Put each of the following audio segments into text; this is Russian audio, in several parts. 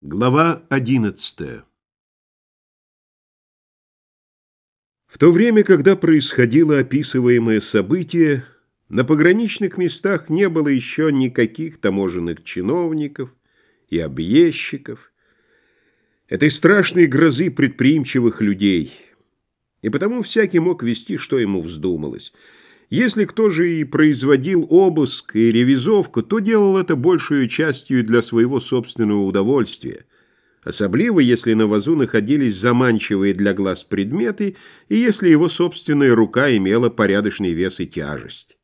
Глава одиннадцатая. В то время, когда происходило описываемое событие, на пограничных местах не было еще никаких таможенных чиновников и объездчиков, этой страшной грозы предприимчивых людей, и потому всякий мог вести, что ему вздумалось – если кто же и производил обыск и ревизовку, то делал это большую частью для своего собственного удовольствия, особливо если на вазу находились заманчивые для глаз предметы и если его собственная рука имела порядочный вес и тяжесть.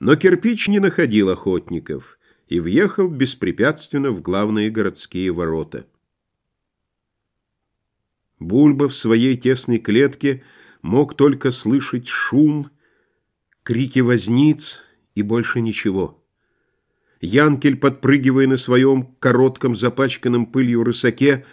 Но кирпич не находил охотников и въехал беспрепятственно в главные городские ворота. Бульба в своей тесной клетке мог только слышать шум крики возниц и больше ничего. Янкель, подпрыгивая на своем коротком запачканном пылью рысаке,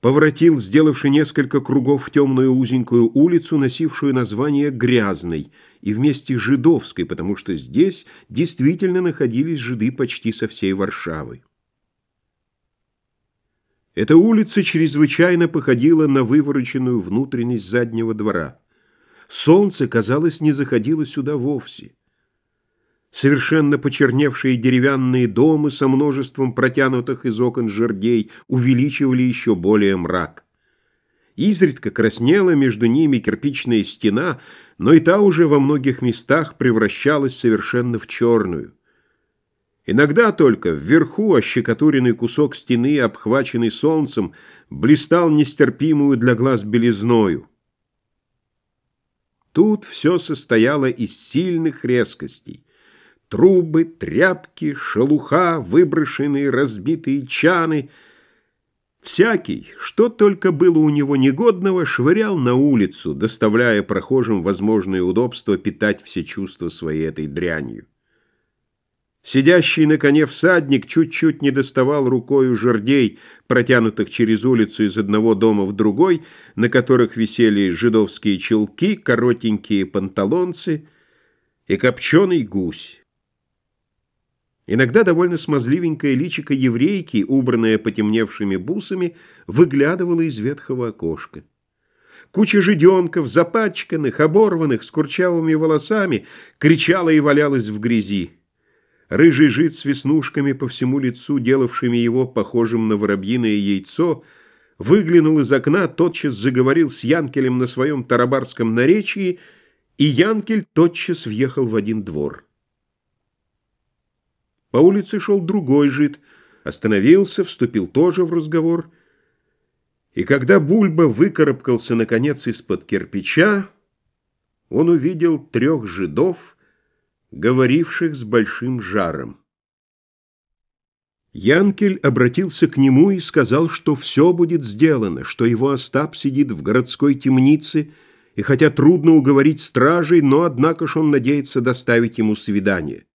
поворотил, сделавши несколько кругов в темную узенькую улицу, носившую название «Грязной», и вместе «Жидовской», потому что здесь действительно находились жиды почти со всей Варшавы. Эта улица чрезвычайно походила на вывороченную внутренность заднего двора. Солнце, казалось, не заходило сюда вовсе. Совершенно почерневшие деревянные дома со множеством протянутых из окон жердей увеличивали еще более мрак. Изредка краснела между ними кирпичная стена, но и та уже во многих местах превращалась совершенно в черную. Иногда только вверху ощекотуренный кусок стены, обхваченный солнцем, блистал нестерпимую для глаз белизною. Тут все состояло из сильных резкостей. Трубы, тряпки, шелуха, выброшенные, разбитые чаны. Всякий, что только было у него негодного, швырял на улицу, доставляя прохожим возможное удобство питать все чувства своей этой дрянью. Сидящий на коне всадник чуть-чуть не доставал рукою жердей, протянутых через улицу из одного дома в другой, на которых висели жидовские челки, коротенькие панталонцы и копченый гусь. Иногда довольно смазливенькое личико еврейки, убранное потемневшими бусами, выглядывало из ветхого окошка. Куча жиденков, запачканных, оборванных, с курчавыми волосами, кричала и валялась в грязи. Рыжий жид с веснушками по всему лицу, делавшими его похожим на воробьиное яйцо, выглянул из окна, тотчас заговорил с Янкелем на своем тарабарском наречии, и Янкель тотчас въехал в один двор. По улице шел другой жид, остановился, вступил тоже в разговор, и когда Бульба выкарабкался, наконец, из-под кирпича, он увидел трех жидов, говоривших с большим жаром. Янкель обратился к нему и сказал, что все будет сделано, что его Остап сидит в городской темнице, и хотя трудно уговорить стражей, но однако ж он надеется доставить ему свидание.